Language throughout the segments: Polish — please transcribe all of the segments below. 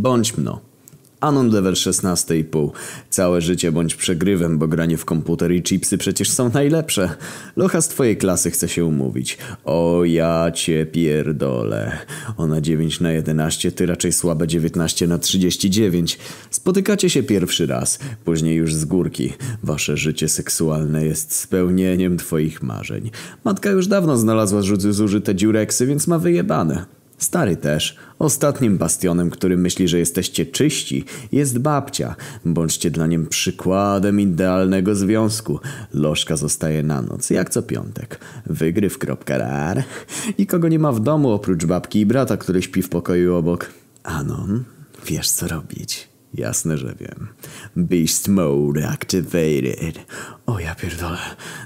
Bądź mno. Anon level 16,5. Całe życie bądź przegrywem, bo granie w komputer i chipsy przecież są najlepsze. Locha z twojej klasy chce się umówić. O ja cię pierdolę. Ona 9 na 11, ty raczej słabe 19 na 39. Spotykacie się pierwszy raz, później już z górki. Wasze życie seksualne jest spełnieniem twoich marzeń. Matka już dawno znalazła zużyte dziureksy, więc ma wyjebane. Stary też. Ostatnim bastionem, który myśli, że jesteście czyści, jest babcia. Bądźcie dla nim przykładem idealnego związku. Lożka zostaje na noc, jak co piątek. Wygryw.rar. Nikogo nie ma w domu oprócz babki i brata, który śpi w pokoju obok. Anon, wiesz co robić. Jasne, że wiem. Beast Mode activated. O ja pierdolę.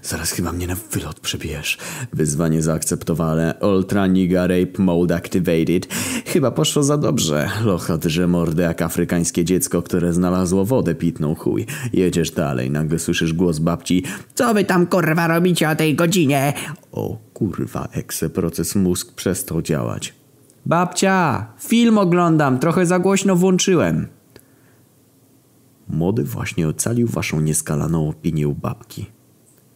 Zaraz chyba mnie na wylot przebijesz. Wyzwanie zaakceptowane. Ultra Niga Rape Mode activated. Chyba poszło za dobrze. Locha drze mordę jak afrykańskie dziecko, które znalazło wodę pitną chuj. Jedziesz dalej. Nagle słyszysz głos babci. Co wy tam kurwa robicie o tej godzinie? O kurwa, ekse proces mózg przestał działać. Babcia, film oglądam, trochę za głośno włączyłem. Młody właśnie ocalił waszą nieskalaną opinię u babki.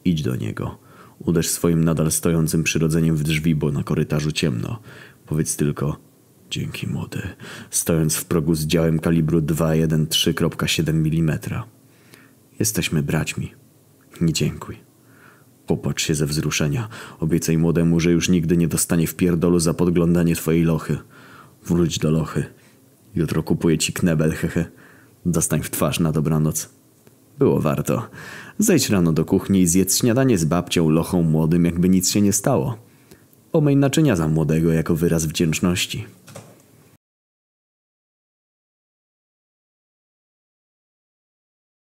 Idź do niego. Uderz swoim nadal stojącym przyrodzeniem w drzwi, bo na korytarzu ciemno. Powiedz tylko dzięki młody, stojąc w progu z działem kalibru 213.7 mm. Jesteśmy braćmi. Nie dziękuj. Popatrz się ze wzruszenia. Obiecaj młodemu, że już nigdy nie dostanie w pierdolu za podglądanie twojej lochy. Wróć do lochy. Jutro kupuję ci knebel, hehe. Dostań w twarz na dobranoc. Było warto. Zejdź rano do kuchni i zjedz śniadanie z babcią, lochą młodym, jakby nic się nie stało. Pomyj naczynia za młodego jako wyraz wdzięczności.